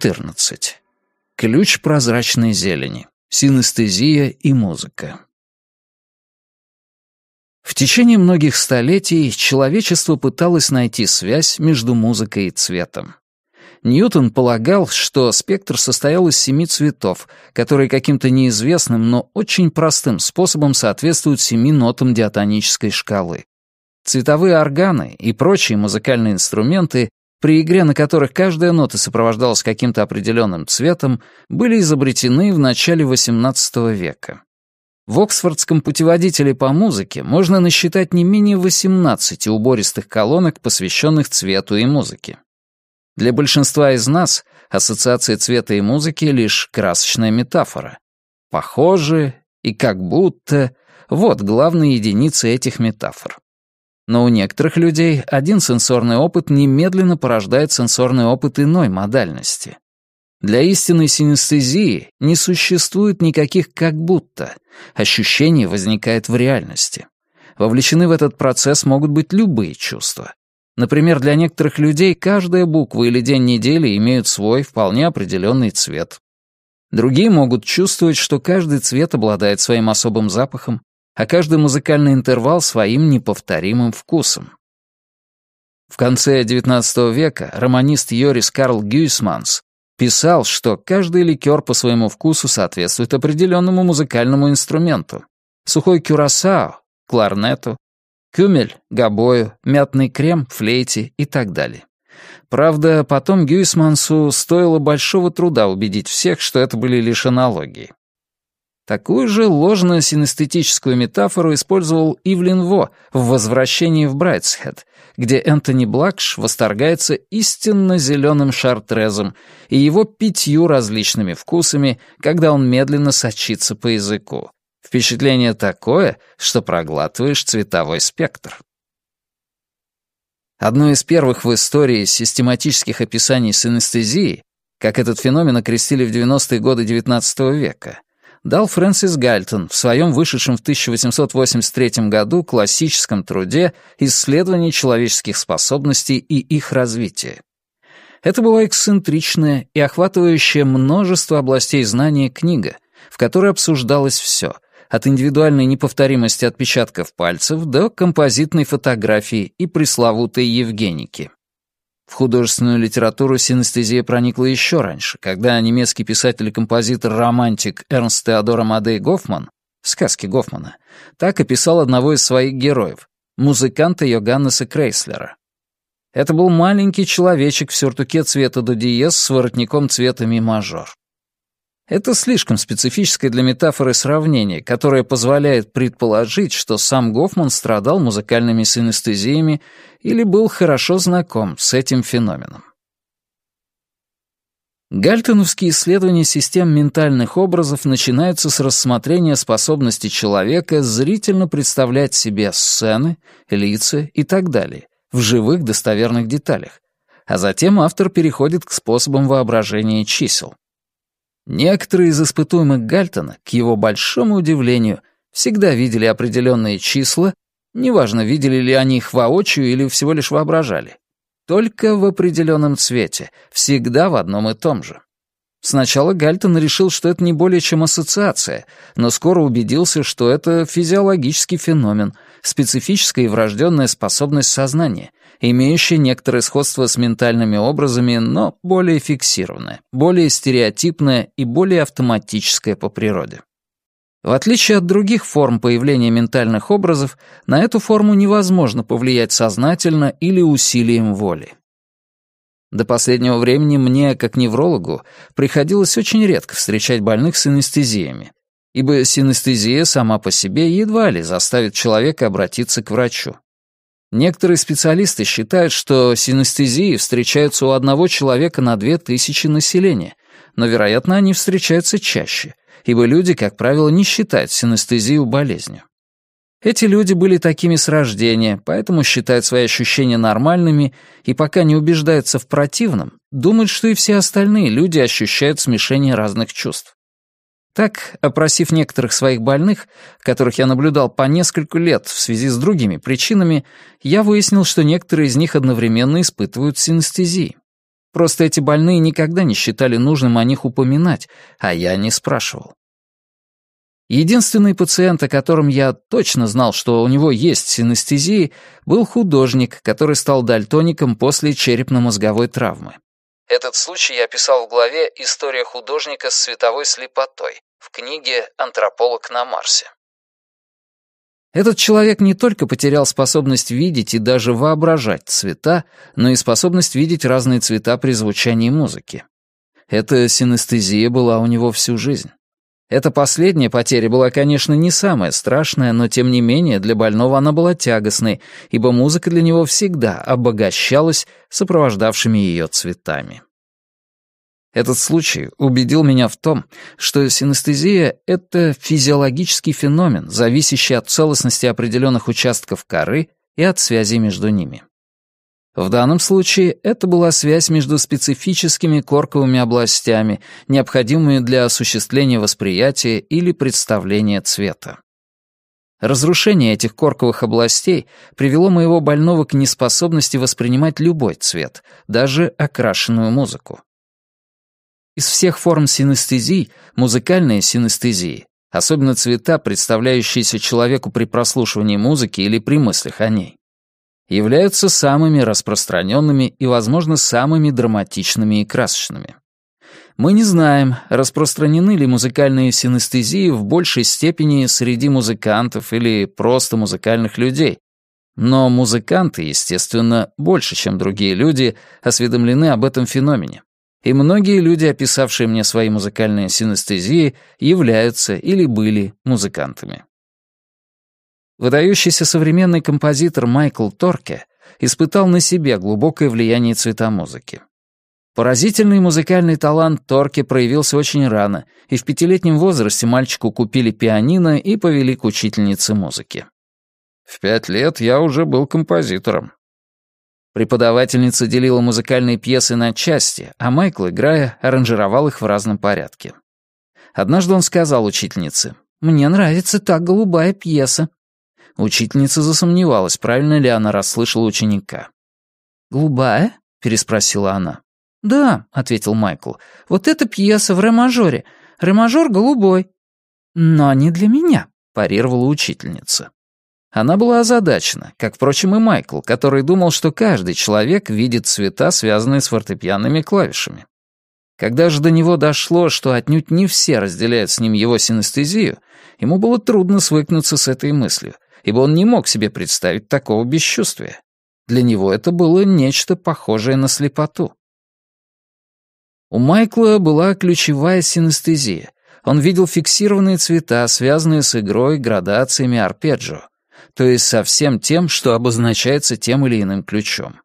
14. Ключ прозрачной зелени. Синестезия и музыка. В течение многих столетий человечество пыталось найти связь между музыкой и цветом. Ньютон полагал, что спектр состоял из семи цветов, которые каким-то неизвестным, но очень простым способом соответствуют семи нотам диатонической шкалы. Цветовые органы и прочие музыкальные инструменты при игре на которых каждая нота сопровождалась каким-то определенным цветом, были изобретены в начале XVIII века. В Оксфордском путеводителе по музыке можно насчитать не менее 18 убористых колонок, посвященных цвету и музыке. Для большинства из нас ассоциация цвета и музыки — лишь красочная метафора. Похоже и как будто — вот главные единицы этих метафор. Но у некоторых людей один сенсорный опыт немедленно порождает сенсорный опыт иной модальности. Для истинной синестезии не существует никаких «как будто». Ощущение возникает в реальности. Вовлечены в этот процесс могут быть любые чувства. Например, для некоторых людей каждая буква или день недели имеют свой вполне определенный цвет. Другие могут чувствовать, что каждый цвет обладает своим особым запахом, а каждый музыкальный интервал своим неповторимым вкусом. В конце XIX века романист Йорис Карл Гюйсманс писал, что каждый ликер по своему вкусу соответствует определенному музыкальному инструменту. Сухой кюрасао — кларнету, кюмель — гобою, мятный крем — флейте и так далее. Правда, потом Гюйсмансу стоило большого труда убедить всех, что это были лишь аналогии. Такую же ложную синестетическую метафору использовал Ивлин Во в «Возвращении в Брайтсхед», где Энтони Блакш восторгается истинно зеленым шартрезом и его пятью различными вкусами, когда он медленно сочится по языку. Впечатление такое, что проглатываешь цветовой спектр. Одно из первых в истории систематических описаний синестезии, как этот феномен окрестили в 90-е годы XIX века — дал Фрэнсис Гальтон в своем вышедшем в 1883 году классическом труде «Исследование человеческих способностей и их развития». Это была эксцентричная и охватывающая множество областей знания книга, в которой обсуждалось все — от индивидуальной неповторимости отпечатков пальцев до композитной фотографии и пресловутой Евгеники. В художественную литературу синестезия проникла еще раньше, когда немецкий писатель и композитор-романтик Эрнст Теодор Амадей Гофман, сказки Гофмана, так описал одного из своих героев, музыканта Йоганнеса Крейслера. Это был маленький человечек в сюртуке цвета до диез с воротником цвета ми мажор. Это слишком специфическое для метафоры сравнение, которое позволяет предположить, что сам Гофман страдал музыкальными синестезиями или был хорошо знаком с этим феноменом. Гальтоновские исследования систем ментальных образов начинаются с рассмотрения способности человека зрительно представлять себе сцены, лица и так далее в живых достоверных деталях, а затем автор переходит к способам воображения чисел. Некоторые из испытуемых Гальтона, к его большому удивлению, всегда видели определенные числа, неважно, видели ли они их воочию или всего лишь воображали, только в определенном цвете, всегда в одном и том же. Сначала Гальтон решил, что это не более чем ассоциация, но скоро убедился, что это физиологический феномен, специфическая и врожденная способность сознания, имеющая некоторое сходство с ментальными образами, но более фиксированная, более стереотипная и более автоматическая по природе. В отличие от других форм появления ментальных образов, на эту форму невозможно повлиять сознательно или усилием воли. До последнего времени мне, как неврологу, приходилось очень редко встречать больных с анестезиями, ибо синестезия сама по себе едва ли заставит человека обратиться к врачу. Некоторые специалисты считают, что синестезии встречаются у одного человека на 2000 населения, но, вероятно, они встречаются чаще, ибо люди, как правило, не считают синестезию болезнью. Эти люди были такими с рождения, поэтому считают свои ощущения нормальными и пока не убеждаются в противном, думают, что и все остальные люди ощущают смешение разных чувств. Так, опросив некоторых своих больных, которых я наблюдал по нескольку лет в связи с другими причинами, я выяснил, что некоторые из них одновременно испытывают синестезии. Просто эти больные никогда не считали нужным о них упоминать, а я не спрашивал. Единственный пациент, о котором я точно знал, что у него есть синестезии, был художник, который стал дальтоником после черепно-мозговой травмы. Этот случай я описал в главе «История художника с световой слепотой» в книге «Антрополог на Марсе». Этот человек не только потерял способность видеть и даже воображать цвета, но и способность видеть разные цвета при звучании музыки. Эта синестезия была у него всю жизнь. Эта последняя потеря была, конечно, не самая страшная, но тем не менее для больного она была тягостной, ибо музыка для него всегда обогащалась сопровождавшими ее цветами. Этот случай убедил меня в том, что синестезия — это физиологический феномен, зависящий от целостности определенных участков коры и от связи между ними. В данном случае это была связь между специфическими корковыми областями, необходимыми для осуществления восприятия или представления цвета. Разрушение этих корковых областей привело моего больного к неспособности воспринимать любой цвет, даже окрашенную музыку. Из всех форм синестезии, музыкальная синестезии, особенно цвета, представляющиеся человеку при прослушивании музыки или при мыслях о ней, являются самыми распространенными и, возможно, самыми драматичными и красочными. Мы не знаем, распространены ли музыкальные синестезии в большей степени среди музыкантов или просто музыкальных людей, но музыканты, естественно, больше, чем другие люди, осведомлены об этом феномене. И многие люди, описавшие мне свои музыкальные синестезии, являются или были музыкантами. Выдающийся современный композитор Майкл Торке испытал на себе глубокое влияние цветомузыки. Поразительный музыкальный талант Торке проявился очень рано, и в пятилетнем возрасте мальчику купили пианино и повели к учительнице музыки. «В пять лет я уже был композитором». Преподавательница делила музыкальные пьесы на части, а Майкл, играя, аранжировал их в разном порядке. Однажды он сказал учительнице, «Мне нравится та голубая пьеса. Учительница засомневалась, правильно ли она расслышала ученика. «Голубая?» — переспросила она. «Да», — ответил Майкл, — «вот это пьеса в ре-мажоре. Ре-мажор голубой». «Но не для меня», — парировала учительница. Она была озадачена, как, впрочем, и Майкл, который думал, что каждый человек видит цвета, связанные с фортепианными клавишами. Когда же до него дошло, что отнюдь не все разделяют с ним его синестезию, ему было трудно свыкнуться с этой мыслью — ибо он не мог себе представить такого бесчувствия. Для него это было нечто похожее на слепоту. У Майкла была ключевая синестезия. Он видел фиксированные цвета, связанные с игрой, градациями арпеджио, то есть со всем тем, что обозначается тем или иным ключом.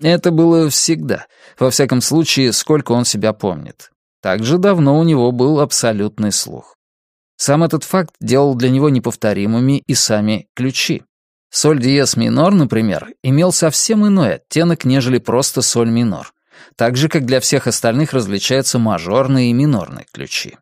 Это было всегда, во всяком случае, сколько он себя помнит. Так же давно у него был абсолютный слух. Сам этот факт делал для него неповторимыми и сами ключи. Соль диез минор, например, имел совсем иной оттенок, нежели просто соль минор, так же, как для всех остальных различаются мажорные и минорные ключи.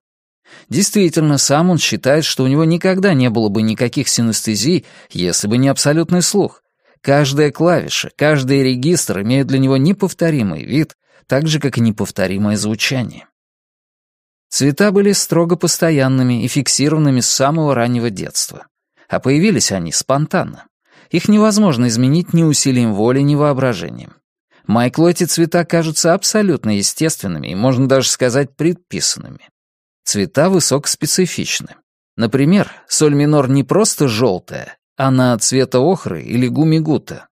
Действительно, сам он считает, что у него никогда не было бы никаких синестезий, если бы не абсолютный слух. Каждая клавиша, каждый регистр имеет для него неповторимый вид, так же, как и неповторимое звучание. Цвета были строго постоянными и фиксированными с самого раннего детства. А появились они спонтанно. Их невозможно изменить ни усилием воли, ни воображением. Майклу эти цвета кажутся абсолютно естественными и, можно даже сказать, предписанными. Цвета высокоспецифичны. Например, соль минор не просто желтая, она цвета охры или гумигута.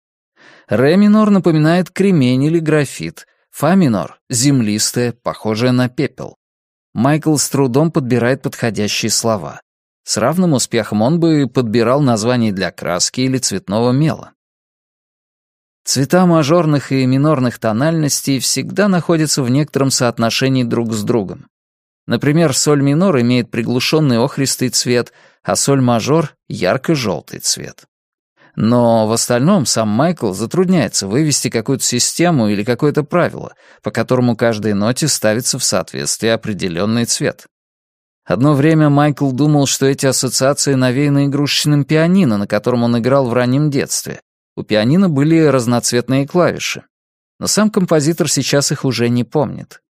Ре минор напоминает кремень или графит, фа минор — землистая, похожая на пепел. Майкл с трудом подбирает подходящие слова. С равным успехом он бы подбирал название для краски или цветного мела. Цвета мажорных и минорных тональностей всегда находятся в некотором соотношении друг с другом. Например, соль минор имеет приглушенный охристый цвет, а соль мажор — ярко-желтый цвет. Но в остальном сам Майкл затрудняется вывести какую-то систему или какое-то правило, по которому каждой ноте ставится в соответствии определенный цвет. Одно время Майкл думал, что эти ассоциации навеяны игрушечным пианино, на котором он играл в раннем детстве. У пианино были разноцветные клавиши. Но сам композитор сейчас их уже не помнит.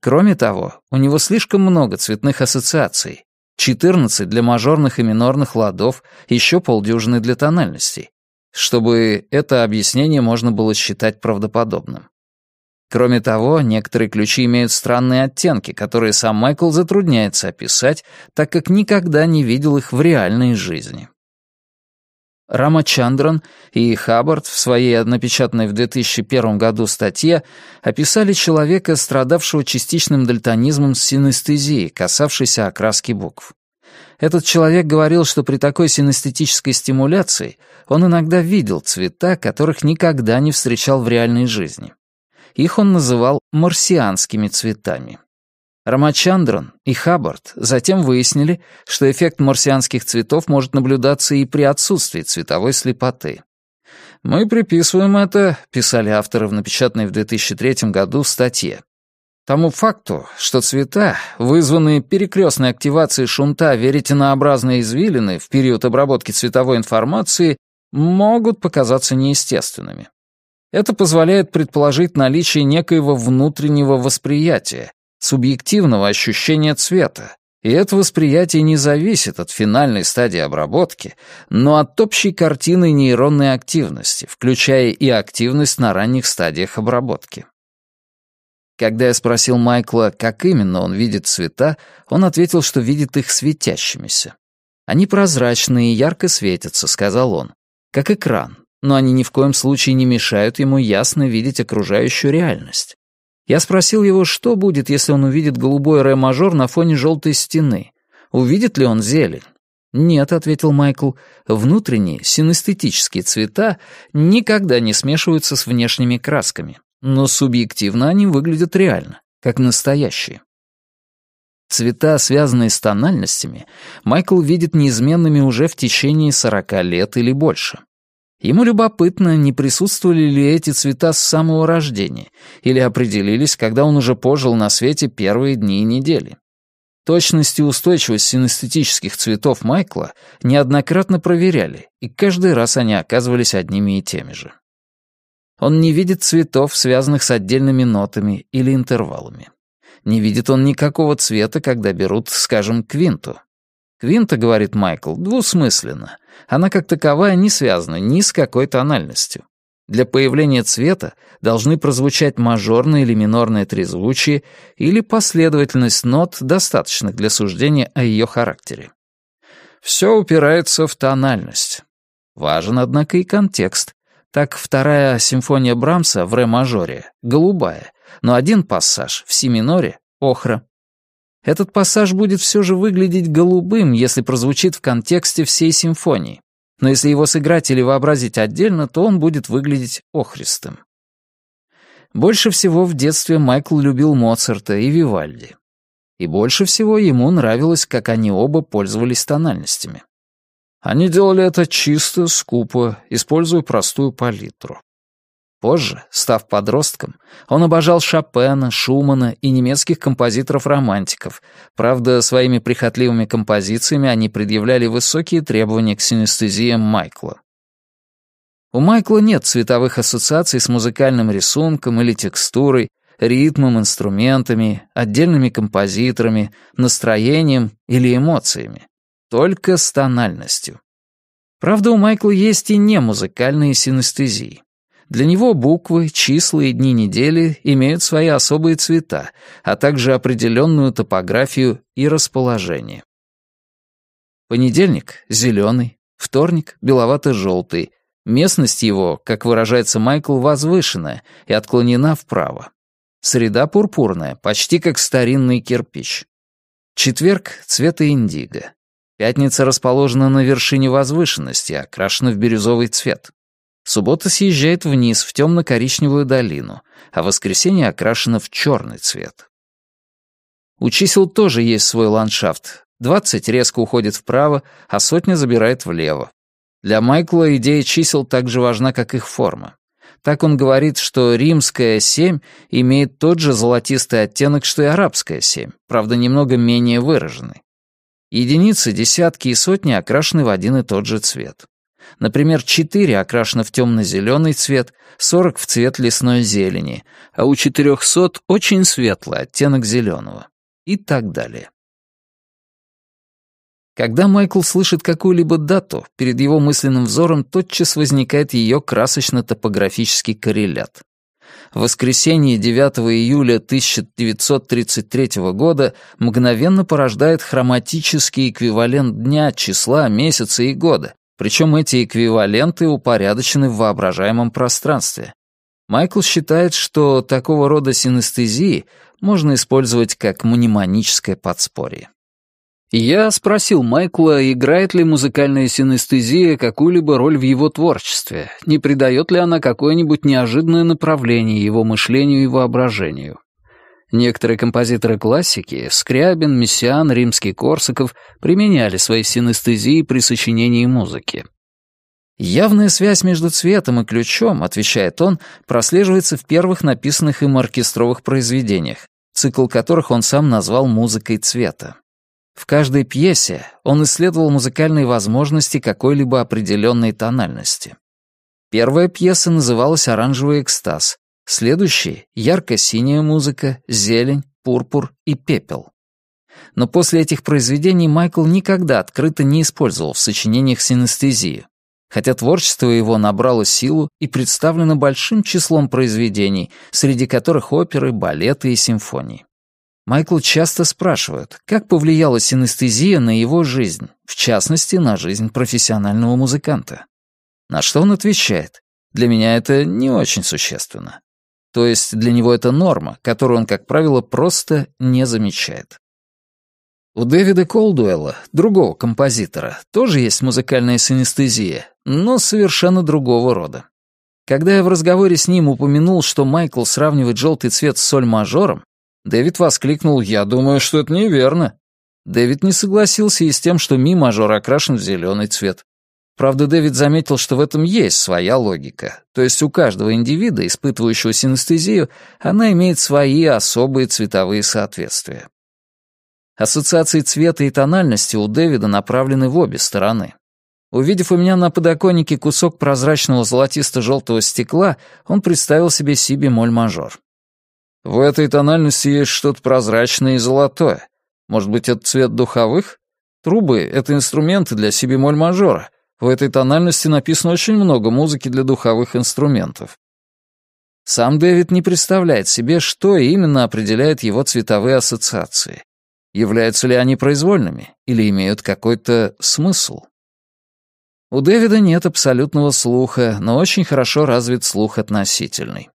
Кроме того, у него слишком много цветных ассоциаций, 14 для мажорных и минорных ладов, еще полдюжины для тональностей, чтобы это объяснение можно было считать правдоподобным. Кроме того, некоторые ключи имеют странные оттенки, которые сам Майкл затрудняется описать, так как никогда не видел их в реальной жизни. Рамачандран и Хаббард в своей напечатанной в 2001 году статье описали человека, страдавшего частичным дальтонизмом с синестезией, касавшейся окраски букв. Этот человек говорил, что при такой синестетической стимуляции он иногда видел цвета, которых никогда не встречал в реальной жизни. Их он называл марсианскими цветами. Рамачандран и Хаббард затем выяснили, что эффект марсианских цветов может наблюдаться и при отсутствии цветовой слепоты. «Мы приписываем это», — писали авторы в напечатанной в 2003 году статье, тому факту, что цвета, вызванные перекрестной активацией шунта веретенообразной извилины в период обработки цветовой информации, могут показаться неестественными. Это позволяет предположить наличие некоего внутреннего восприятия, субъективного ощущения цвета, и это восприятие не зависит от финальной стадии обработки, но от общей картины нейронной активности, включая и активность на ранних стадиях обработки. Когда я спросил Майкла, как именно он видит цвета, он ответил, что видит их светящимися. «Они прозрачные и ярко светятся», — сказал он, — «как экран, но они ни в коем случае не мешают ему ясно видеть окружающую реальность. Я спросил его, что будет, если он увидит голубой ре-мажор на фоне желтой стены. Увидит ли он зелень? «Нет», — ответил Майкл, — «внутренние, синестетические цвета никогда не смешиваются с внешними красками, но субъективно они выглядят реально, как настоящие». Цвета, связанные с тональностями, Майкл видит неизменными уже в течение 40 лет или больше. Ему любопытно, не присутствовали ли эти цвета с самого рождения или определились, когда он уже пожил на свете первые дни и недели. Точность и устойчивость синестетических цветов Майкла неоднократно проверяли, и каждый раз они оказывались одними и теми же. Он не видит цветов, связанных с отдельными нотами или интервалами. Не видит он никакого цвета, когда берут, скажем, квинту. Квинта, говорит Майкл, двусмысленно. Она как таковая не связана ни с какой тональностью. Для появления цвета должны прозвучать мажорные или минорные трезвучие или последовательность нот, достаточных для суждения о ее характере. Все упирается в тональность. Важен, однако, и контекст. Так, вторая симфония Брамса в ре-мажоре — голубая, но один пассаж в си-миноре — охра. Этот пассаж будет все же выглядеть голубым, если прозвучит в контексте всей симфонии. Но если его сыграть или вообразить отдельно, то он будет выглядеть охристым. Больше всего в детстве Майкл любил Моцарта и Вивальди. И больше всего ему нравилось, как они оба пользовались тональностями. Они делали это чисто, скупо, используя простую палитру. Позже, став подростком, он обожал Шопена, Шумана и немецких композиторов-романтиков. Правда, своими прихотливыми композициями они предъявляли высокие требования к синестезиям Майкла. У Майкла нет цветовых ассоциаций с музыкальным рисунком или текстурой, ритмом, инструментами, отдельными композиторами, настроением или эмоциями. Только с тональностью. Правда, у Майкла есть и немузыкальные синестезии. Для него буквы, числа и дни недели имеют свои особые цвета, а также определенную топографию и расположение. Понедельник — зеленый, вторник — беловато-желтый. Местность его, как выражается Майкл, возвышенная и отклонена вправо. Среда пурпурная, почти как старинный кирпич. Четверг — цвета индиго. Пятница расположена на вершине возвышенности, окрашена в бирюзовый цвет. Суббота съезжает вниз в темно-коричневую долину, а воскресенье окрашено в черный цвет. У чисел тоже есть свой ландшафт. 20 резко уходит вправо, а сотня забирает влево. Для Майкла идея чисел так же важна, как их форма. Так он говорит, что римская 7 имеет тот же золотистый оттенок, что и арабская 7, правда, немного менее выраженный. Единицы, десятки и сотни окрашены в один и тот же цвет. Например, 4 окрашено в темно-зеленый цвет, 40 в цвет лесной зелени, а у 400 очень светлый оттенок зеленого. И так далее. Когда Майкл слышит какую-либо дату, перед его мысленным взором тотчас возникает ее красочно-топографический коррелят. В воскресенье 9 июля 1933 года мгновенно порождает хроматический эквивалент дня, числа, месяца и года, причем эти эквиваленты упорядочены в воображаемом пространстве. Майкл считает, что такого рода синестезии можно использовать как мнемоническое подспорье. Я спросил Майкла, играет ли музыкальная синестезия какую-либо роль в его творчестве, не придает ли она какое-нибудь неожиданное направление его мышлению и воображению. Некоторые композиторы классики — Скрябин, Мессиан, Римский-Корсаков — применяли свои синестезии при сочинении музыки. «Явная связь между цветом и ключом», — отвечает он, прослеживается в первых написанных им оркестровых произведениях, цикл которых он сам назвал «Музыкой цвета». В каждой пьесе он исследовал музыкальные возможности какой-либо определенной тональности. Первая пьеса называлась «Оранжевый экстаз», Следующие — ярко-синяя музыка, зелень, пурпур и пепел. Но после этих произведений Майкл никогда открыто не использовал в сочинениях синестезию, хотя творчество его набрало силу и представлено большим числом произведений, среди которых оперы, балеты и симфонии. Майкл часто спрашивают, как повлияла синестезия на его жизнь, в частности, на жизнь профессионального музыканта. На что он отвечает, для меня это не очень существенно. То есть для него это норма, которую он, как правило, просто не замечает. У Дэвида Колдуэлла, другого композитора, тоже есть музыкальная синестезия, но совершенно другого рода. Когда я в разговоре с ним упомянул, что Майкл сравнивает желтый цвет с соль-мажором, Дэвид воскликнул «Я думаю, что это неверно». Дэвид не согласился и с тем, что ми-мажор окрашен в зеленый цвет. Правда, Дэвид заметил, что в этом есть своя логика. То есть у каждого индивида, испытывающего синестезию, она имеет свои особые цветовые соответствия. Ассоциации цвета и тональности у Дэвида направлены в обе стороны. Увидев у меня на подоконнике кусок прозрачного золотисто-желтого стекла, он представил себе си бемоль-мажор. В этой тональности есть что-то прозрачное и золотое. Может быть, это цвет духовых? Трубы — это инструменты для си бемоль-мажора — в этой тональности написано очень много музыки для духовых инструментов. Сам Дэвид не представляет себе, что именно определяет его цветовые ассоциации. Являются ли они произвольными или имеют какой-то смысл? У Дэвида нет абсолютного слуха, но очень хорошо развит слух относительный.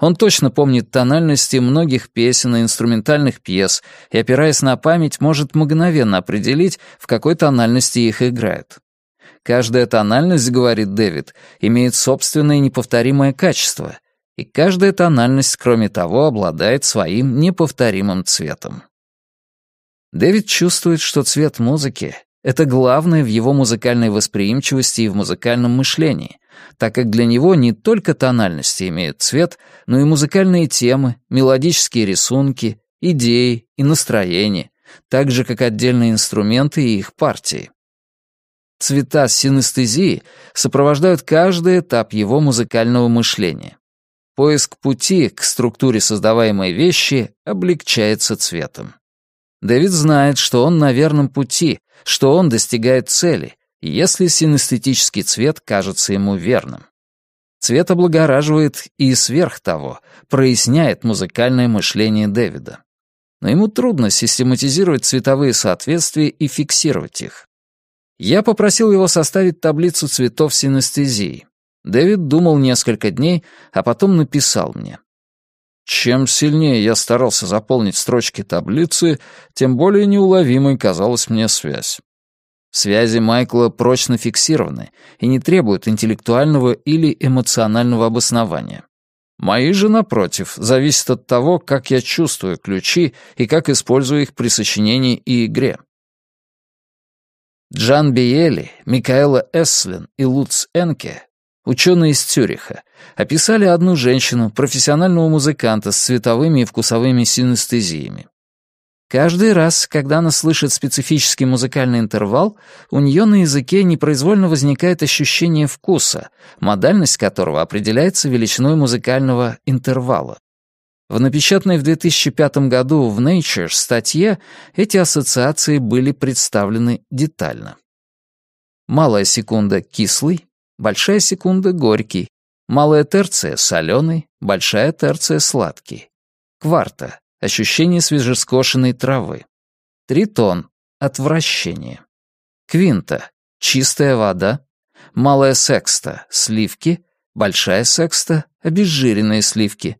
Он точно помнит тональности многих песен и инструментальных пьес и, опираясь на память, может мгновенно определить, в какой тональности их играют. Каждая тональность, говорит Дэвид, имеет собственное неповторимое качество, и каждая тональность, кроме того, обладает своим неповторимым цветом. Дэвид чувствует, что цвет музыки — это главное в его музыкальной восприимчивости и в музыкальном мышлении, так как для него не только тональности имеют цвет, но и музыкальные темы, мелодические рисунки, идеи и настроения, так же, как отдельные инструменты и их партии цвета синестезии сопровождают каждый этап его музыкального мышления. Поиск пути к структуре создаваемой вещи облегчается цветом. Дэвид знает, что он на верном пути, что он достигает цели, если синестетический цвет кажется ему верным. Цвет облагораживает и сверх того, проясняет музыкальное мышление Дэвида. Но ему трудно систематизировать цветовые соответствия и фиксировать их. Я попросил его составить таблицу цветов синестезии. Дэвид думал несколько дней, а потом написал мне. Чем сильнее я старался заполнить строчки таблицы, тем более неуловимой казалась мне связь. Связи Майкла прочно фиксированы и не требуют интеллектуального или эмоционального обоснования. Мои же, напротив, зависят от того, как я чувствую ключи и как использую их при сочинении и игре. Джан Биели, Микаэла Эслин и Луц Энке, ученые из Цюриха, описали одну женщину, профессионального музыканта с цветовыми и вкусовыми синестезиями. Каждый раз, когда она слышит специфический музыкальный интервал, у нее на языке непроизвольно возникает ощущение вкуса, модальность которого определяется величиной музыкального интервала. В напечатанной в 2005 году в Nature статье эти ассоциации были представлены детально. Малая секунда — кислый, большая секунда — горький, малая терция — соленый, большая терция — сладкий. Кварта — ощущение свежескошенной травы. Тритон — отвращение. Квинта — чистая вода. Малая секста — сливки. Большая секста — обезжиренные сливки.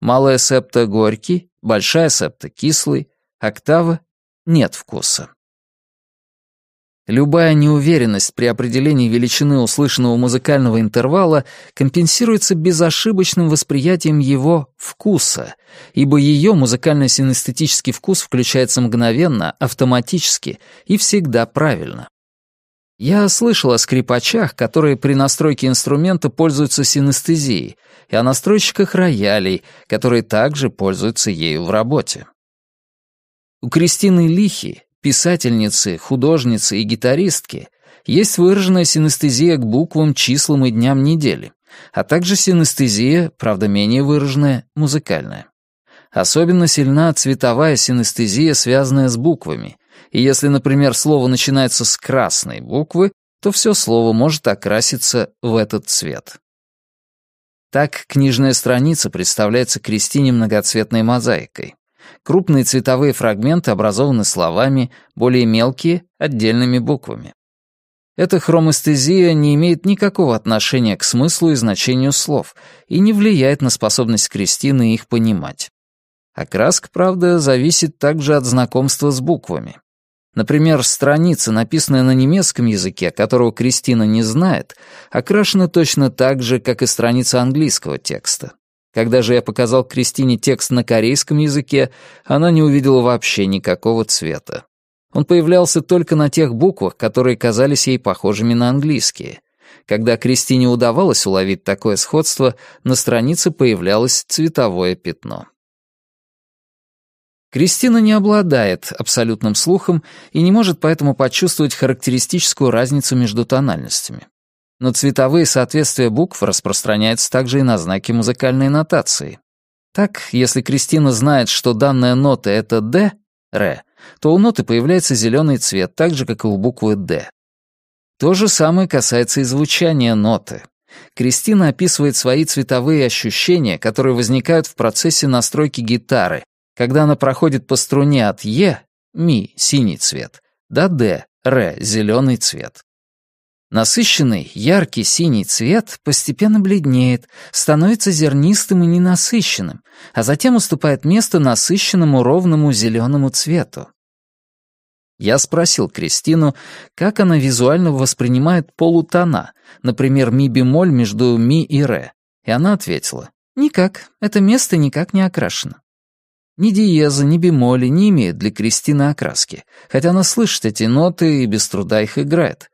Малая септа — горький, большая септа — кислый, октава — нет вкуса. Любая неуверенность при определении величины услышанного музыкального интервала компенсируется безошибочным восприятием его вкуса, ибо ее музыкально-синестетический вкус включается мгновенно, автоматически и всегда правильно. Я слышал о скрипачах, которые при настройке инструмента пользуются синестезией, и о настройщиках роялей, которые также пользуются ею в работе. У Кристины Лихи, писательницы, художницы и гитаристки, есть выраженная синестезия к буквам, числам и дням недели, а также синестезия, правда менее выраженная, музыкальная. Особенно сильна цветовая синестезия, связанная с буквами, и если, например, слово начинается с красной буквы, то все слово может окраситься в этот цвет. Так книжная страница представляется Кристине многоцветной мозаикой. Крупные цветовые фрагменты образованы словами, более мелкие — отдельными буквами. Эта хромэстезия не имеет никакого отношения к смыслу и значению слов и не влияет на способность Кристины их понимать. Окраска, правда, зависит также от знакомства с буквами. Например, страница, написанная на немецком языке, которого Кристина не знает, окрашена точно так же, как и страница английского текста. Когда же я показал Кристине текст на корейском языке, она не увидела вообще никакого цвета. Он появлялся только на тех буквах, которые казались ей похожими на английские. Когда Кристине удавалось уловить такое сходство, на странице появлялось цветовое пятно. Кристина не обладает абсолютным слухом и не может поэтому почувствовать характеристическую разницу между тональностями. Но цветовые соответствия букв распространяются также и на знаки музыкальной нотации. Так, если Кристина знает, что данная нота — это «Д», «Ре», то у ноты появляется зеленый цвет, так же, как и у буквы «Д». То же самое касается и звучания ноты. Кристина описывает свои цветовые ощущения, которые возникают в процессе настройки гитары, когда она проходит по струне от Е, ми, синий цвет, до Д, ре, зеленый цвет. Насыщенный, яркий синий цвет постепенно бледнеет, становится зернистым и ненасыщенным, а затем уступает место насыщенному ровному зеленому цвету. Я спросил Кристину, как она визуально воспринимает полутона, например, ми-бемоль между ми и ре, и она ответила, «Никак, это место никак не окрашено». Ни диеза, ни бемоли не имеет для Кристины окраски, хотя она слышит эти ноты и без труда их играет.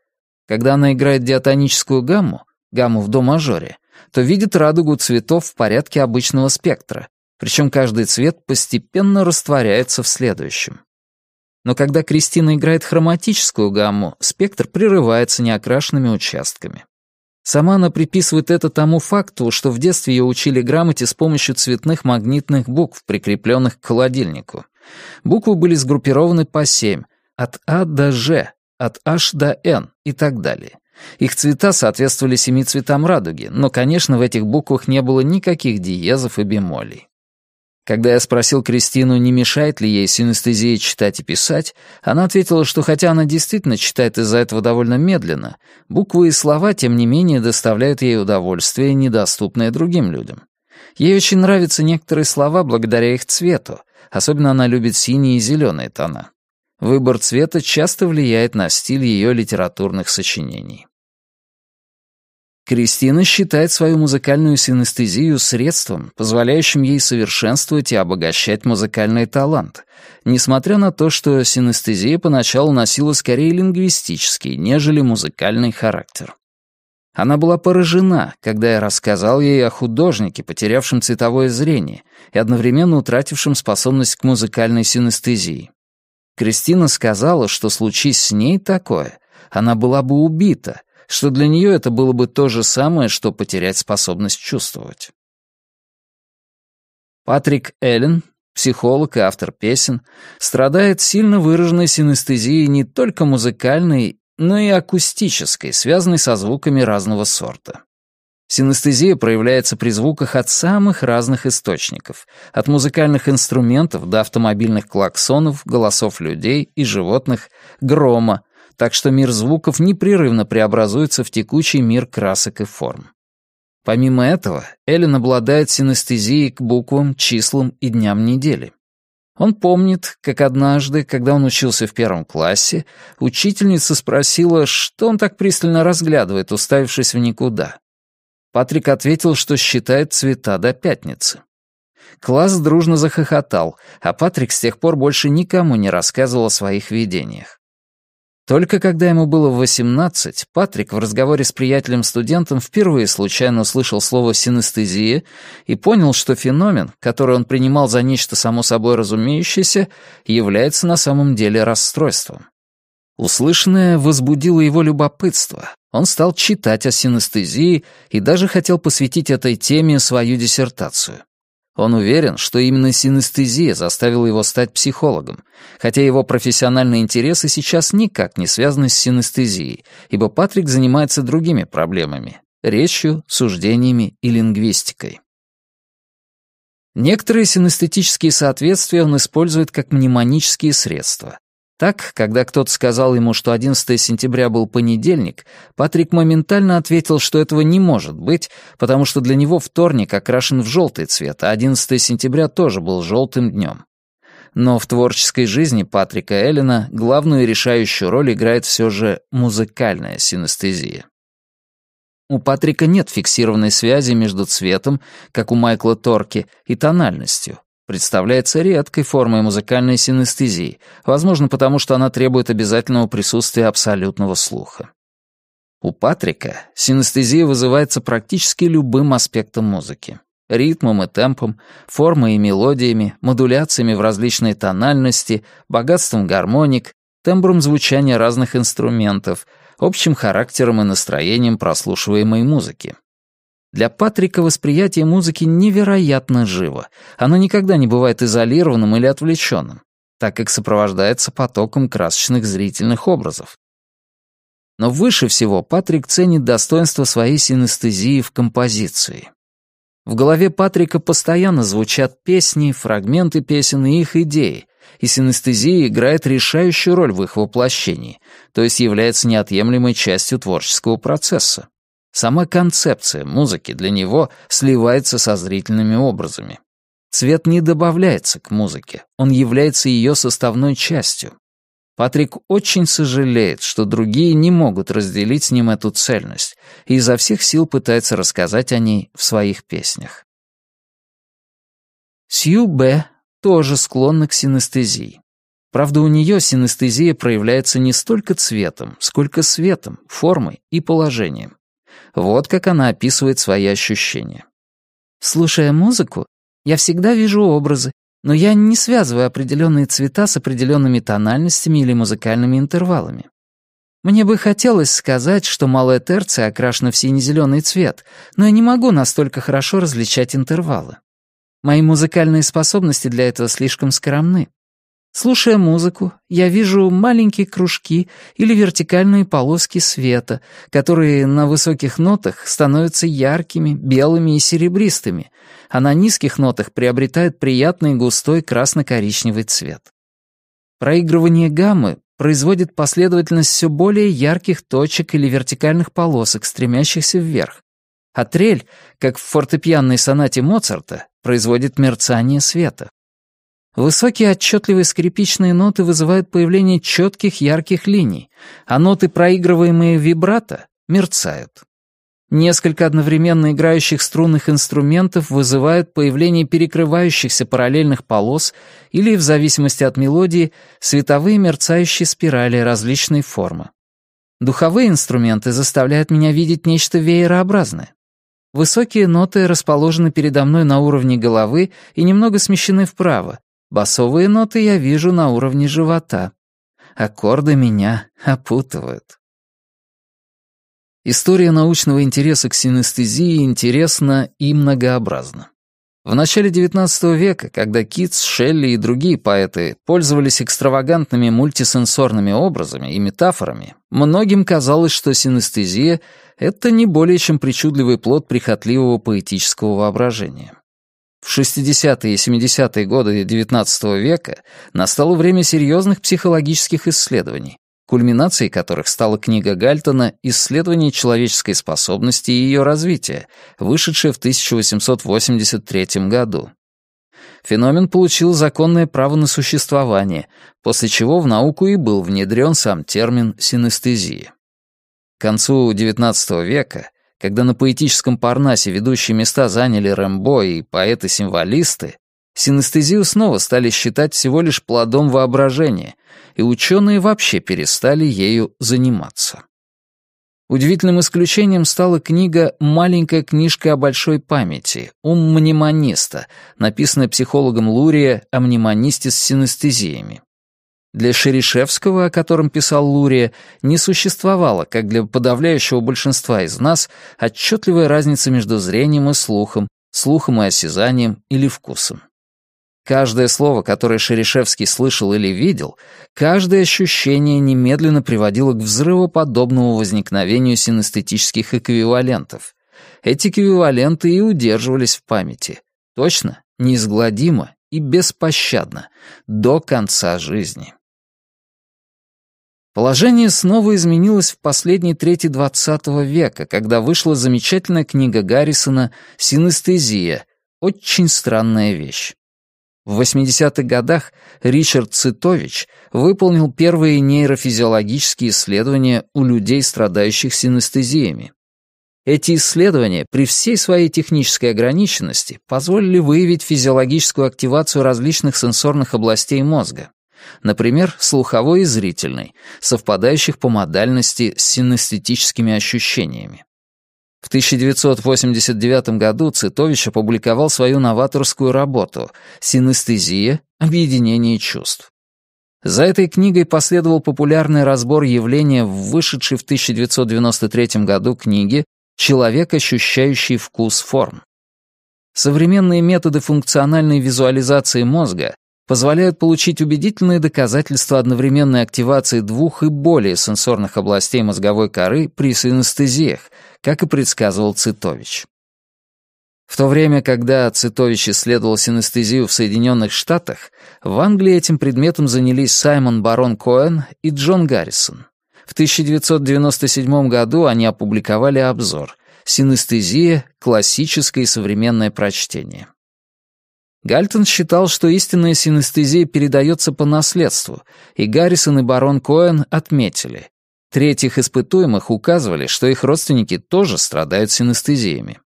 Когда она играет диатоническую гамму, гамму в до-мажоре, то видит радугу цветов в порядке обычного спектра, причем каждый цвет постепенно растворяется в следующем. Но когда Кристина играет хроматическую гамму, спектр прерывается неокрашенными участками. Сама она приписывает это тому факту, что в детстве ее учили грамоте с помощью цветных магнитных букв, прикрепленных к холодильнику. Буквы были сгруппированы по семь, от А до Ж, от H до Н и так далее. Их цвета соответствовали семи цветам радуги, но, конечно, в этих буквах не было никаких диезов и бемолей. Когда я спросил Кристину, не мешает ли ей синестезия читать и писать, она ответила, что хотя она действительно читает из-за этого довольно медленно, буквы и слова, тем не менее, доставляют ей удовольствие, недоступное другим людям. Ей очень нравятся некоторые слова благодаря их цвету, особенно она любит синие и зеленые тона. Выбор цвета часто влияет на стиль ее литературных сочинений. Кристина считает свою музыкальную синестезию средством, позволяющим ей совершенствовать и обогащать музыкальный талант, несмотря на то, что синестезия поначалу носила скорее лингвистический, нежели музыкальный характер. Она была поражена, когда я рассказал ей о художнике, потерявшем цветовое зрение и одновременно утратившем способность к музыкальной синестезии. Кристина сказала, что случись с ней такое, она была бы убита — что для нее это было бы то же самое, что потерять способность чувствовать. Патрик Эллен, психолог и автор песен, страдает сильно выраженной синестезией не только музыкальной, но и акустической, связанной со звуками разного сорта. Синестезия проявляется при звуках от самых разных источников, от музыкальных инструментов до автомобильных клаксонов, голосов людей и животных, грома, так что мир звуков непрерывно преобразуется в текучий мир красок и форм. Помимо этого, Эллен обладает синестезией к буквам, числам и дням недели. Он помнит, как однажды, когда он учился в первом классе, учительница спросила, что он так пристально разглядывает, уставившись в никуда. Патрик ответил, что считает цвета до пятницы. Класс дружно захохотал, а Патрик с тех пор больше никому не рассказывал о своих видениях. Только когда ему было 18, Патрик в разговоре с приятелем-студентом впервые случайно услышал слово «синестезия» и понял, что феномен, который он принимал за нечто само собой разумеющееся, является на самом деле расстройством. Услышанное возбудило его любопытство. Он стал читать о синестезии и даже хотел посвятить этой теме свою диссертацию. Он уверен, что именно синестезия заставила его стать психологом, хотя его профессиональные интересы сейчас никак не связаны с синестезией, ибо Патрик занимается другими проблемами — речью, суждениями и лингвистикой. Некоторые синестетические соответствия он использует как мнемонические средства. Так, когда кто-то сказал ему, что 11 сентября был понедельник, Патрик моментально ответил, что этого не может быть, потому что для него вторник окрашен в желтый цвет, а 11 сентября тоже был желтым днем. Но в творческой жизни Патрика Эллина главную и решающую роль играет все же музыкальная синестезия. У Патрика нет фиксированной связи между цветом, как у Майкла Торки, и тональностью представляется редкой формой музыкальной синестезии, возможно, потому что она требует обязательного присутствия абсолютного слуха. У Патрика синестезия вызывается практически любым аспектом музыки — ритмом и темпом, формой и мелодиями, модуляциями в различные тональности, богатством гармоник, тембром звучания разных инструментов, общим характером и настроением прослушиваемой музыки. Для Патрика восприятие музыки невероятно живо. Оно никогда не бывает изолированным или отвлеченным, так как сопровождается потоком красочных зрительных образов. Но выше всего Патрик ценит достоинство своей синестезии в композиции. В голове Патрика постоянно звучат песни, фрагменты песен и их идеи, и синестезия играет решающую роль в их воплощении, то есть является неотъемлемой частью творческого процесса. Сама концепция музыки для него сливается со зрительными образами. Цвет не добавляется к музыке, он является ее составной частью. Патрик очень сожалеет, что другие не могут разделить с ним эту цельность, и изо всех сил пытается рассказать о ней в своих песнях. Сью Б. тоже склонна к синестезии. Правда, у нее синестезия проявляется не столько цветом, сколько светом, формой и положением. Вот как она описывает свои ощущения. Слушая музыку, я всегда вижу образы, но я не связываю определенные цвета с определенными тональностями или музыкальными интервалами. Мне бы хотелось сказать, что малая терция окрашена в сине-зеленый цвет, но я не могу настолько хорошо различать интервалы. Мои музыкальные способности для этого слишком скромны. Слушая музыку, я вижу маленькие кружки или вертикальные полоски света, которые на высоких нотах становятся яркими, белыми и серебристыми, а на низких нотах приобретают приятный густой красно-коричневый цвет. Проигрывание гаммы производит последовательность все более ярких точек или вертикальных полосок, стремящихся вверх, а трель, как в фортепианной сонате Моцарта, производит мерцание света. Высокие отчетливые скрипичные ноты вызывают появление четких ярких линий, а ноты, проигрываемые вибрато, мерцают. Несколько одновременно играющих струнных инструментов вызывают появление перекрывающихся параллельных полос или, в зависимости от мелодии, световые мерцающие спирали различной формы. Духовые инструменты заставляют меня видеть нечто веерообразное. Высокие ноты расположены передо мной на уровне головы и немного смещены вправо, Басовые ноты я вижу на уровне живота. Аккорды меня опутывают. История научного интереса к синестезии интересна и многообразна. В начале XIX века, когда Китс, Шелли и другие поэты пользовались экстравагантными мультисенсорными образами и метафорами, многим казалось, что синестезия — это не более чем причудливый плод прихотливого поэтического воображения. В 60-е и 70-е годы XIX века настало время серьезных психологических исследований, кульминацией которых стала книга Гальтона «Исследование человеческой способности и ее развития», вышедшая в 1883 году. Феномен получил законное право на существование, после чего в науку и был внедрен сам термин синестезии. К концу XIX века когда на поэтическом Парнасе ведущие места заняли Рэмбо и поэты-символисты, синестезию снова стали считать всего лишь плодом воображения, и ученые вообще перестали ею заниматься. Удивительным исключением стала книга «Маленькая книжка о большой памяти. Ум мнемониста», написанная психологом Лурия о мнемонисте с синестезиями. Для Шерешевского, о котором писал Лурия, не существовало, как для подавляющего большинства из нас, отчетливой разницы между зрением и слухом, слухом и осязанием или вкусом. Каждое слово, которое Шерешевский слышал или видел, каждое ощущение немедленно приводило к взрывоподобному возникновению синестетических эквивалентов. Эти эквиваленты и удерживались в памяти. Точно, неизгладимо и беспощадно, до конца жизни. Положение снова изменилось в последней трети XX века, когда вышла замечательная книга Гаррисона «Синестезия. Очень странная вещь». В 80-х годах Ричард Цитович выполнил первые нейрофизиологические исследования у людей, страдающих синестезиями. Эти исследования при всей своей технической ограниченности позволили выявить физиологическую активацию различных сенсорных областей мозга например, слуховой и зрительной, совпадающих по модальности с синестетическими ощущениями. В 1989 году Цитович опубликовал свою новаторскую работу «Синестезия. Объединение чувств». За этой книгой последовал популярный разбор явления в вышедшей в 1993 году книге «Человек, ощущающий вкус форм». Современные методы функциональной визуализации мозга позволяют получить убедительные доказательства одновременной активации двух и более сенсорных областей мозговой коры при синестезиях, как и предсказывал Цитович. В то время, когда Цитович исследовал синестезию в Соединенных Штатах, в Англии этим предметом занялись Саймон Барон Коэн и Джон Гаррисон. В 1997 году они опубликовали обзор «Синестезия. Классическое и современное прочтение». Гальтон считал, что истинная синестезия передается по наследству, и Гаррисон и барон Коэн отметили. Третьих испытуемых указывали, что их родственники тоже страдают синестезиями.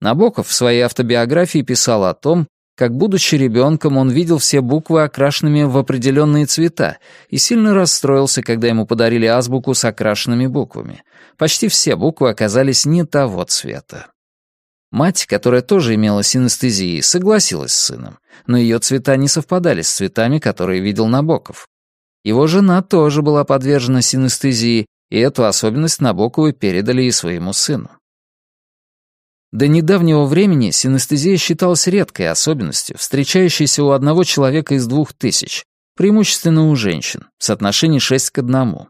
Набоков в своей автобиографии писал о том, как, будучи ребенком, он видел все буквы окрашенными в определенные цвета и сильно расстроился, когда ему подарили азбуку с окрашенными буквами. Почти все буквы оказались не того цвета. Мать, которая тоже имела синестезии, согласилась с сыном, но ее цвета не совпадали с цветами, которые видел Набоков. Его жена тоже была подвержена синестезии, и эту особенность Набокову передали и своему сыну. До недавнего времени синестезия считалась редкой особенностью, встречающейся у одного человека из двух тысяч, преимущественно у женщин, в соотношении 6 к одному.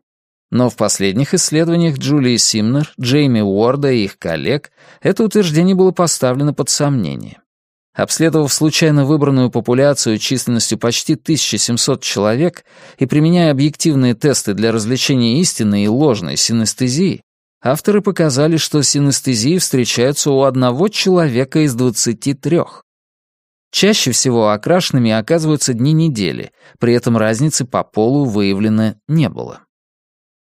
Но в последних исследованиях Джулии Симнер, Джейми Уорда и их коллег это утверждение было поставлено под сомнение. Обследовав случайно выбранную популяцию численностью почти 1700 человек и применяя объективные тесты для различения истинной и ложной синестезии, авторы показали, что синестезии встречаются у одного человека из 23. Чаще всего окрашенными оказываются дни недели, при этом разницы по полу выявлено не было.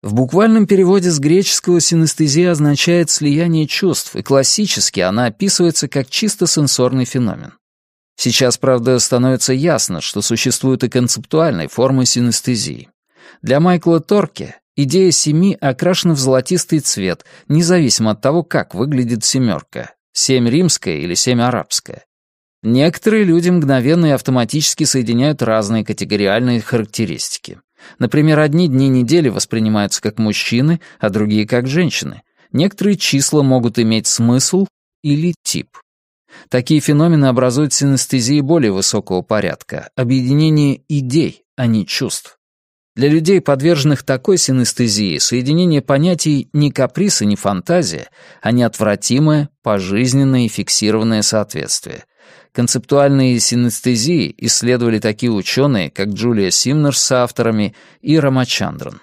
В буквальном переводе с греческого синестезия означает слияние чувств, и классически она описывается как чисто сенсорный феномен. Сейчас, правда, становится ясно, что существуют и концептуальные формы синестезии. Для Майкла Торке идея семи окрашена в золотистый цвет, независимо от того, как выглядит семерка — семь римская или семь арабская. Некоторые люди мгновенно и автоматически соединяют разные категориальные характеристики. Например, одни дни недели воспринимаются как мужчины, а другие как женщины. Некоторые числа могут иметь смысл или тип. Такие феномены образуют синестезии более высокого порядка, объединение идей, а не чувств. Для людей, подверженных такой синестезии, соединение понятий не каприз и не фантазия, а неотвратимое, пожизненное и фиксированное соответствие, Концептуальные синестезии исследовали такие ученые, как Джулия Симнер с авторами и Рамачандран.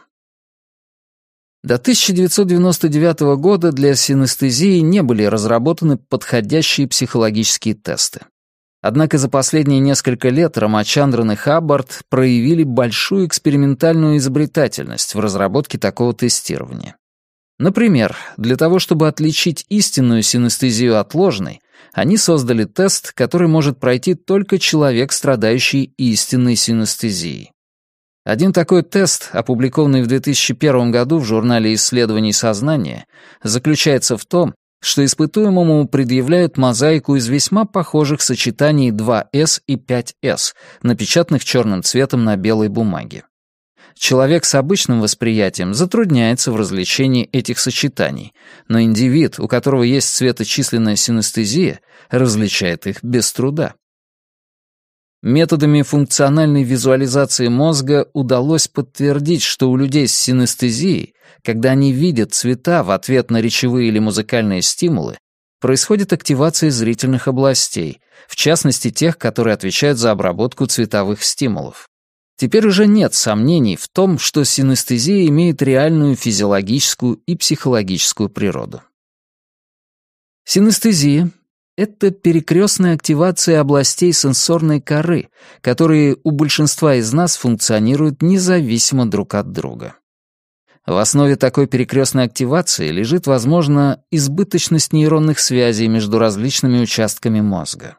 До 1999 года для синестезии не были разработаны подходящие психологические тесты. Однако за последние несколько лет Рамачандран и Хаббард проявили большую экспериментальную изобретательность в разработке такого тестирования. Например, для того, чтобы отличить истинную синестезию от ложной, они создали тест, который может пройти только человек, страдающий истинной синестезией. Один такой тест, опубликованный в 2001 году в журнале исследований сознания, заключается в том, что испытуемому предъявляют мозаику из весьма похожих сочетаний 2S и 5S, напечатанных черным цветом на белой бумаге. Человек с обычным восприятием затрудняется в различении этих сочетаний, но индивид, у которого есть светочисленная синестезия, различает их без труда. Методами функциональной визуализации мозга удалось подтвердить, что у людей с синестезией, когда они видят цвета в ответ на речевые или музыкальные стимулы, происходит активация зрительных областей, в частности тех, которые отвечают за обработку цветовых стимулов. Теперь уже нет сомнений в том, что синестезия имеет реальную физиологическую и психологическую природу. Синестезия — это перекрестная активация областей сенсорной коры, которые у большинства из нас функционируют независимо друг от друга. В основе такой перекрестной активации лежит, возможно, избыточность нейронных связей между различными участками мозга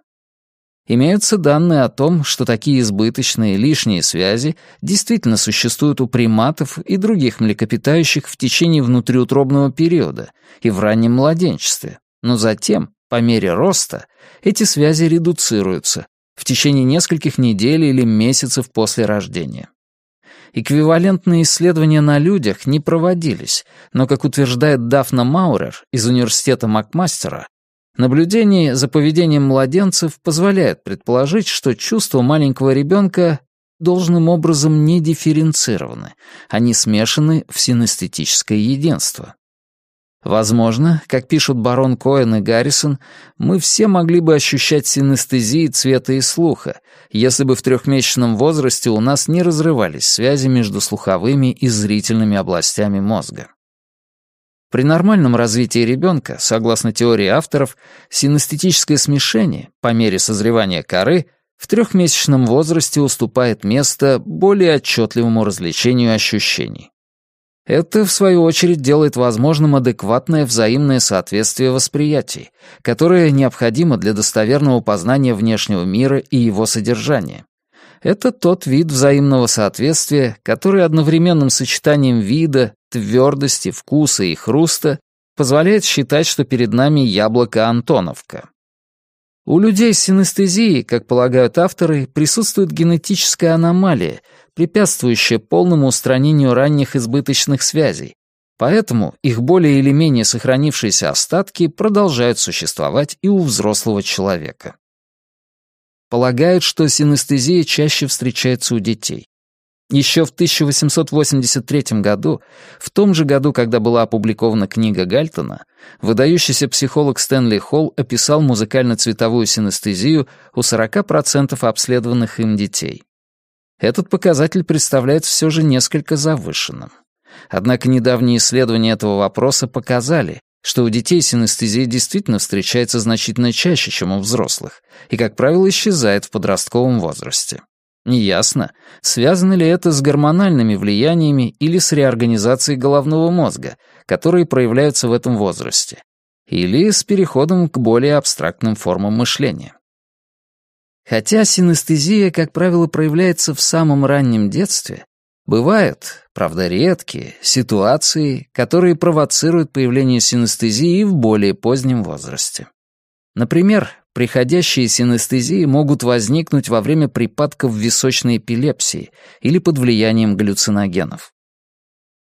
имеются данные о том, что такие избыточные лишние связи действительно существуют у приматов и других млекопитающих в течение внутриутробного периода и в раннем младенчестве. Но затем, по мере роста, эти связи редуцируются в течение нескольких недель или месяцев после рождения. Эквивалентные исследования на людях не проводились, но, как утверждает Дафна Маурер из университета Макмастера, Наблюдение за поведением младенцев позволяет предположить, что чувства маленького ребенка должным образом не дифференцированы, они смешаны в синестетическое единство. Возможно, как пишут барон Коэн и Гаррисон, мы все могли бы ощущать синестезии цвета и слуха, если бы в трехмесячном возрасте у нас не разрывались связи между слуховыми и зрительными областями мозга. При нормальном развитии ребенка, согласно теории авторов, синестетическое смешение, по мере созревания коры, в трехмесячном возрасте уступает место более отчетливому развлечению ощущений. Это, в свою очередь, делает возможным адекватное взаимное соответствие восприятий, которое необходимо для достоверного познания внешнего мира и его содержания это тот вид взаимного соответствия, который одновременным сочетанием вида, твердости, вкуса и хруста позволяет считать, что перед нами яблоко-антоновка. У людей с синестезией, как полагают авторы, присутствует генетическая аномалия, препятствующая полному устранению ранних избыточных связей, поэтому их более или менее сохранившиеся остатки продолжают существовать и у взрослого человека полагают, что синестезия чаще встречается у детей. Еще в 1883 году, в том же году, когда была опубликована книга Гальтона, выдающийся психолог Стэнли Холл описал музыкально-цветовую синестезию у 40% обследованных им детей. Этот показатель представляет все же несколько завышенным. Однако недавние исследования этого вопроса показали, что у детей синестезия действительно встречается значительно чаще, чем у взрослых, и, как правило, исчезает в подростковом возрасте. Неясно, связано ли это с гормональными влияниями или с реорганизацией головного мозга, которые проявляются в этом возрасте, или с переходом к более абстрактным формам мышления. Хотя синестезия, как правило, проявляется в самом раннем детстве, Бывают, правда редкие, ситуации, которые провоцируют появление синестезии в более позднем возрасте. Например, приходящие синестезии могут возникнуть во время припадков височной эпилепсии или под влиянием галлюциногенов.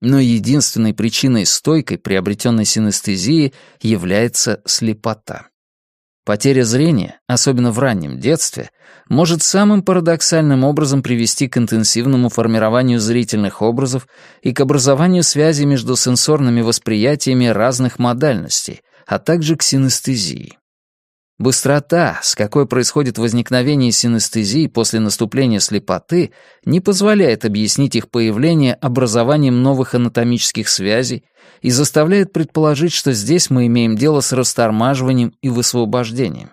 Но единственной причиной стойкой приобретенной синестезии является слепота. Потеря зрения, особенно в раннем детстве, может самым парадоксальным образом привести к интенсивному формированию зрительных образов и к образованию связи между сенсорными восприятиями разных модальностей, а также к синестезии. Быстрота, с какой происходит возникновение синестезии после наступления слепоты, не позволяет объяснить их появление образованием новых анатомических связей и заставляет предположить, что здесь мы имеем дело с растормаживанием и высвобождением.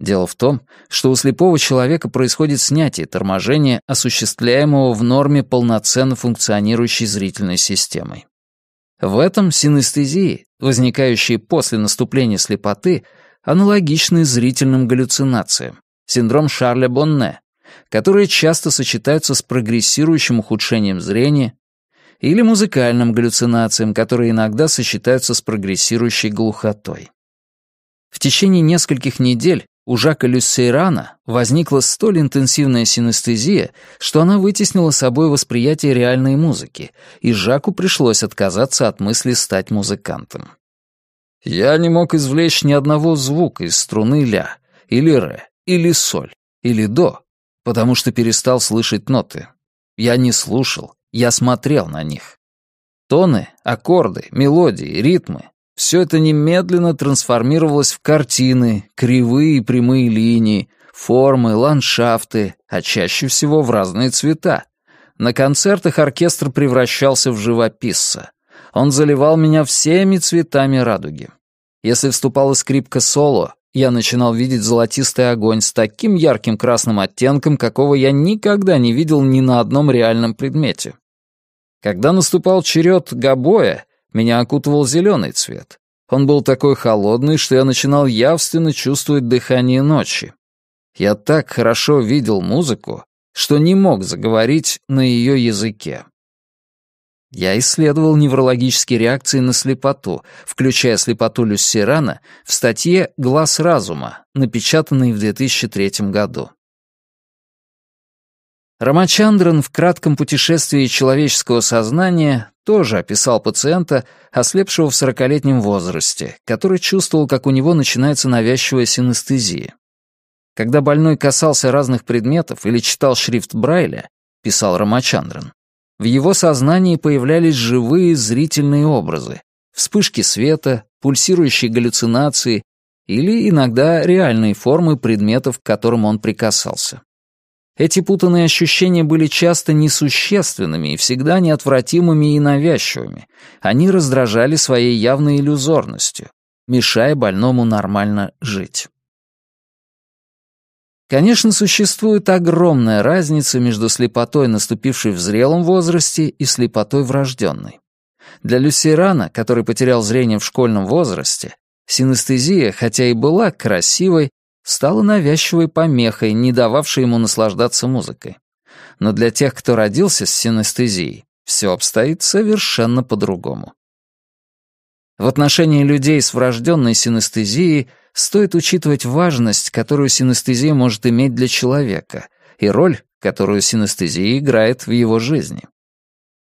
Дело в том, что у слепого человека происходит снятие торможения, осуществляемого в норме полноценно функционирующей зрительной системой. В этом синестезии, возникающие после наступления слепоты, аналогичные зрительным галлюцинациям, синдром Шарля Бонне, которые часто сочетаются с прогрессирующим ухудшением зрения, или музыкальным галлюцинациям, которые иногда сочетаются с прогрессирующей глухотой. В течение нескольких недель у Жака Люссейрана возникла столь интенсивная синестезия, что она вытеснила собой восприятие реальной музыки, и Жаку пришлось отказаться от мысли стать музыкантом. Я не мог извлечь ни одного звука из струны ля, или ре, или соль, или до, потому что перестал слышать ноты. Я не слушал, я смотрел на них. Тоны, аккорды, мелодии, ритмы — все это немедленно трансформировалось в картины, кривые и прямые линии, формы, ландшафты, а чаще всего в разные цвета. На концертах оркестр превращался в живописца он заливал меня всеми цветами радуги. Если вступала скрипка соло, я начинал видеть золотистый огонь с таким ярким красным оттенком, какого я никогда не видел ни на одном реальном предмете. Когда наступал черед гобоя, меня окутывал зеленый цвет. Он был такой холодный, что я начинал явственно чувствовать дыхание ночи. Я так хорошо видел музыку, что не мог заговорить на ее языке. Я исследовал неврологические реакции на слепоту, включая слепоту Люссерана, в статье «Глаз разума», напечатанной в 2003 году. Рамачандран в кратком путешествии человеческого сознания тоже описал пациента, ослепшего в сорокалетнем возрасте, который чувствовал, как у него начинается навязчивая синестезия. Когда больной касался разных предметов или читал шрифт Брайля, писал Рамачандран, в его сознании появлялись живые зрительные образы, вспышки света, пульсирующие галлюцинации или иногда реальные формы предметов, к которым он прикасался. Эти путанные ощущения были часто несущественными и всегда неотвратимыми и навязчивыми. Они раздражали своей явной иллюзорностью, мешая больному нормально жить. Конечно, существует огромная разница между слепотой, наступившей в зрелом возрасте, и слепотой врожденной. Для Люсирана, который потерял зрение в школьном возрасте, синестезия, хотя и была красивой, стала навязчивой помехой, не дававшей ему наслаждаться музыкой. Но для тех, кто родился с синестезией, все обстоит совершенно по-другому. В отношении людей с врожденной синестезией стоит учитывать важность, которую синестезия может иметь для человека, и роль, которую синестезия играет в его жизни.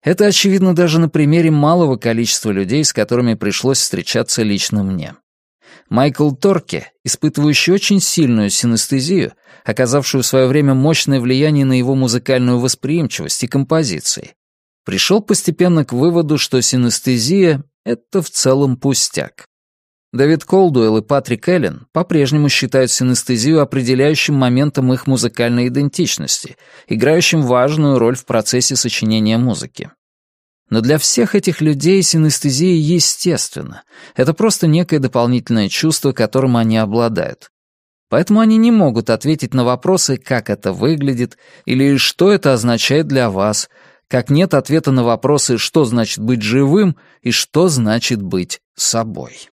Это очевидно даже на примере малого количества людей, с которыми пришлось встречаться лично мне. Майкл Торке, испытывающий очень сильную синестезию, оказавшую в свое время мощное влияние на его музыкальную восприимчивость и композиции, пришел постепенно к выводу, что синестезия это в целом пустяк. Дэвид Колдуэлл и Патрик Эллен по-прежнему считают синестезию определяющим моментом их музыкальной идентичности, играющим важную роль в процессе сочинения музыки. Но для всех этих людей синестезия естественна. Это просто некое дополнительное чувство, которым они обладают. Поэтому они не могут ответить на вопросы, как это выглядит или что это означает для вас, как нет ответа на вопросы, что значит быть живым и что значит быть собой.